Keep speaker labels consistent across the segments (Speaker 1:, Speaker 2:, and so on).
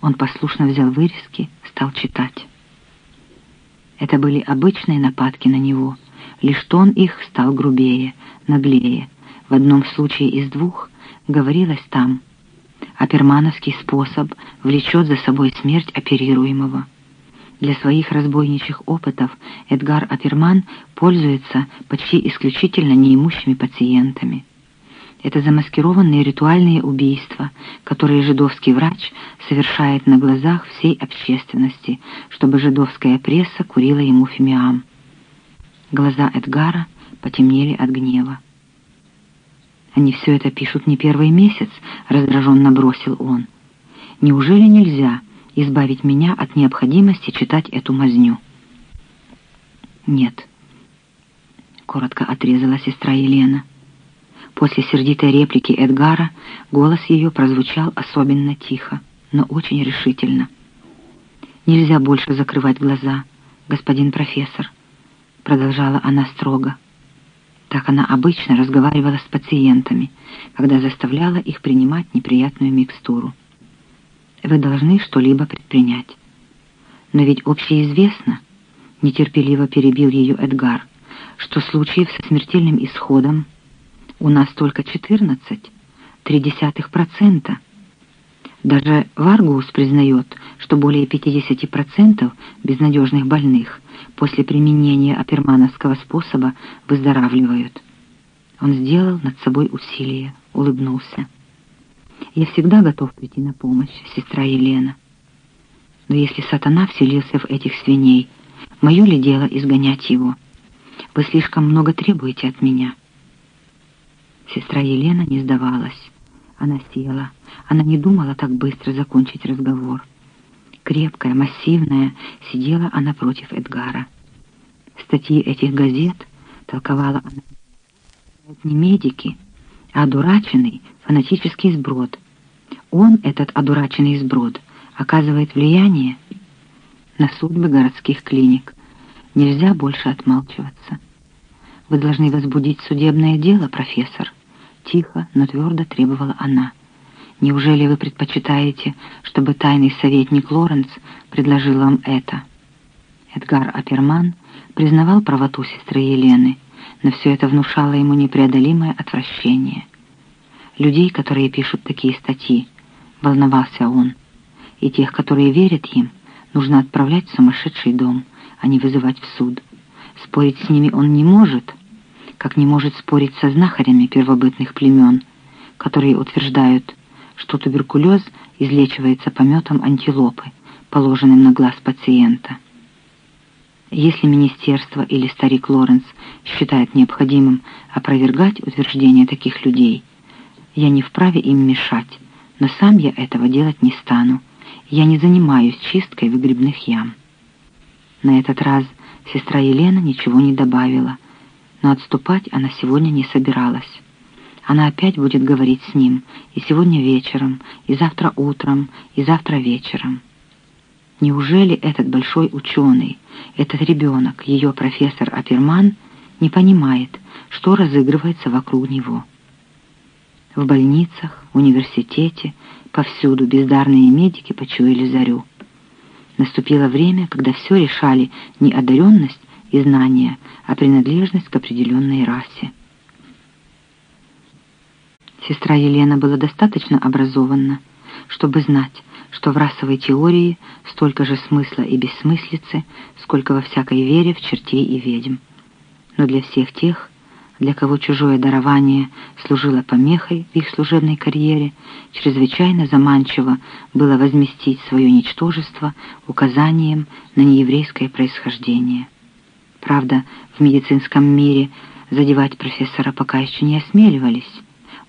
Speaker 1: Он послушно взял вырезки, стал читать. Это были обычные нападки на него, лишь тон их стал грубее, наглее. В одном случае из двух говорилось там «Апермановский способ влечет за собой смерть оперируемого». Для своих разбойничьих опытов Эдгар Аперман пользуется почти исключительно неимущими пациентами. Это замаскированные ритуальные убийства, которые жидовский врач совершает на глазах всей общественности, чтобы жидовская пресса курила ему фимиам. Глаза Эдгара потемнели от гнева. «Они все это пишут не первый месяц», — раздраженно бросил он. «Неужели нельзя избавить меня от необходимости читать эту мазню?» «Нет», — коротко отрезала сестра Елена. После сердитой реплики Эдгара голос ее прозвучал особенно тихо, но очень решительно. «Нельзя больше закрывать глаза, господин профессор», — продолжала она строго. Так она обычно разговаривала с пациентами, когда заставляла их принимать неприятную микстуру. «Вы должны что-либо предпринять». «Но ведь общеизвестно», — нетерпеливо перебил ее Эдгар, «что случаев со смертельным исходом — у нас только 14, процента. Даже Варгус признает, что более 50% безнадежных больных после применения оппермановского способа выздоравливают. Он сделал над собой усилие, улыбнулся. «Я всегда готов прийти на помощь, сестра Елена. Но если сатана вселился в этих свиней, мое ли дело изгонять его? Вы слишком много требуете от меня». Сестра Елена не сдавалась. Она села. Она не думала так быстро закончить разговор. Крепкая, массивная, сидела она против Эдгара. Статьи этих газет толковала она не медики, а одураченный фанатический сброд. Он, этот одураченный сброд, оказывает влияние на судьбы городских клиник. Нельзя больше отмалчиваться. Вы должны возбудить судебное дело, профессор. Тихо, но твердо требовала она. «Неужели вы предпочитаете, чтобы тайный советник Лоренц предложил вам это?» Эдгар Аперман признавал правоту сестры Елены, но все это внушало ему непреодолимое отвращение. Людей, которые пишут такие статьи, волновался он, и тех, которые верят им, нужно отправлять в сумасшедший дом, а не вызывать в суд. Спорить с ними он не может, как не может спорить со знахарями первобытных племен, которые утверждают, что туберкулез излечивается пометом антилопы, положенным на глаз пациента. Если министерство или старик Лоренс считает необходимым опровергать утверждения таких людей, я не вправе им мешать, но сам я этого делать не стану. Я не занимаюсь чисткой выгребных ям. На этот раз сестра Елена ничего не добавила — но отступать она сегодня не собиралась. Она опять будет говорить с ним и сегодня вечером, и завтра утром, и завтра вечером. Неужели этот большой ученый, этот ребенок, ее профессор Аперман, не понимает, что разыгрывается вокруг него? В больницах, университете, повсюду бездарные медики почуяли зарю. Наступило время, когда все решали не одаренность и знания, а принадлежность к определенной расе. Сестра Елена была достаточно образована, чтобы знать, что в расовой теории столько же смысла и бессмыслицы, сколько во всякой вере в чертей и ведьм. Но для всех тех, для кого чужое дарование служило помехой в их служебной карьере, чрезвычайно заманчиво было возместить свое ничтожество указанием на нееврейское происхождение. Правда, в медицинском мире задевать профессора пока еще не осмеливались.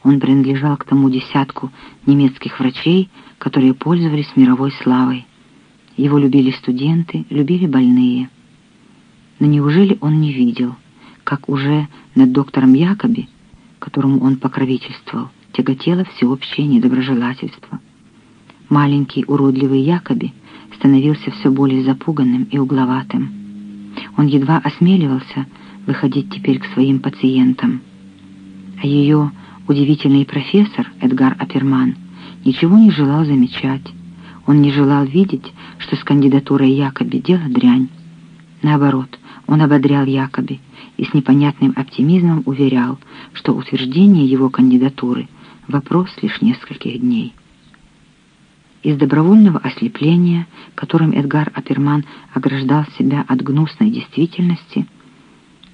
Speaker 1: Он принадлежал к тому десятку немецких врачей, которые пользовались мировой славой. Его любили студенты, любили больные. Но неужели он не видел, как уже над доктором Якоби, которому он покровительствовал, тяготело всеобщее недоброжелательство? Маленький уродливый Якоби становился все более запуганным и угловатым. Он едва осмеливался выходить теперь к своим пациентам. А ее удивительный профессор Эдгар Аперман ничего не желал замечать. Он не желал видеть, что с кандидатурой Якоби дело дрянь. Наоборот, он ободрял Якоби и с непонятным оптимизмом уверял, что утверждение его кандидатуры — вопрос лишь нескольких дней. Из добровольного ослепления, которым Эдгар Аперман ограждал себя от гнусной действительности,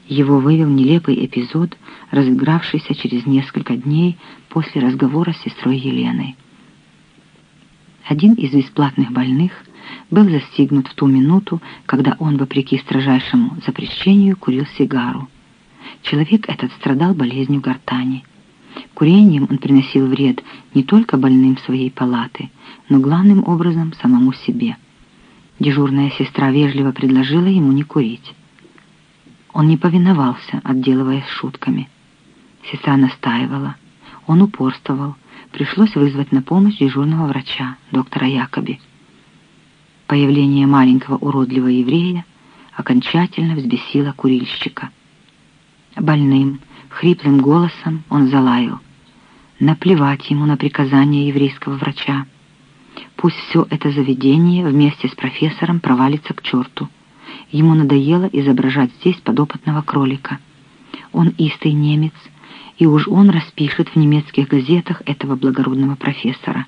Speaker 1: его вывел нелепый эпизод, разыгравшийся через несколько дней после разговора с сестрой Еленой. Один из бесплатных больных был застигнут в ту минуту, когда он, вопреки строжайшему запрещению, курил сигару. Человек этот страдал болезнью гортани. Курением он приносил вред не только больным своей палаты, но главным образом самому себе. Дежурная сестра вежливо предложила ему не курить. Он не повиновался, отделываясь шутками. Сестра настаивала. Он упорствовал, пришлось вызвать на помощь дежурного врача, доктора Якоби. Появление маленького уродливого еврея окончательно взбесило курильщика. Больным, хриплым голосом он залаял. Наплевать ему на приказания еврейского врача. Пусть все это заведение вместе с профессором провалится к черту. Ему надоело изображать здесь подопытного кролика. Он истый немец, и уж он распишет в немецких газетах этого благородного профессора.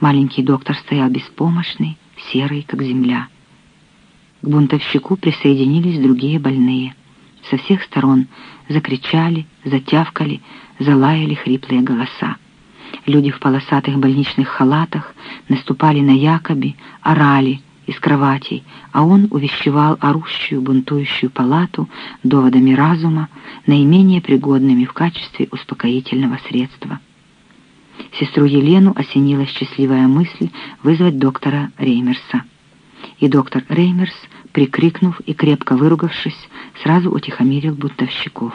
Speaker 1: Маленький доктор стоял беспомощный, серый, как земля. К бунтовщику присоединились другие больные. Со всех сторон закричали, затявкали, залаяли хриплые голоса. Люди в полосатых больничных халатах наступали на Якоби, орали из кроватей, а он увещевал орущую, бунтующую палату доводами разума, наименее пригодными в качестве успокоительного средства. Сестру Елену осенила счастливая мысль вызвать доктора Реймерса. И доктор Реймерс, прикрикнув и крепко выругавшись, сразу утихомирил бунтовщиков.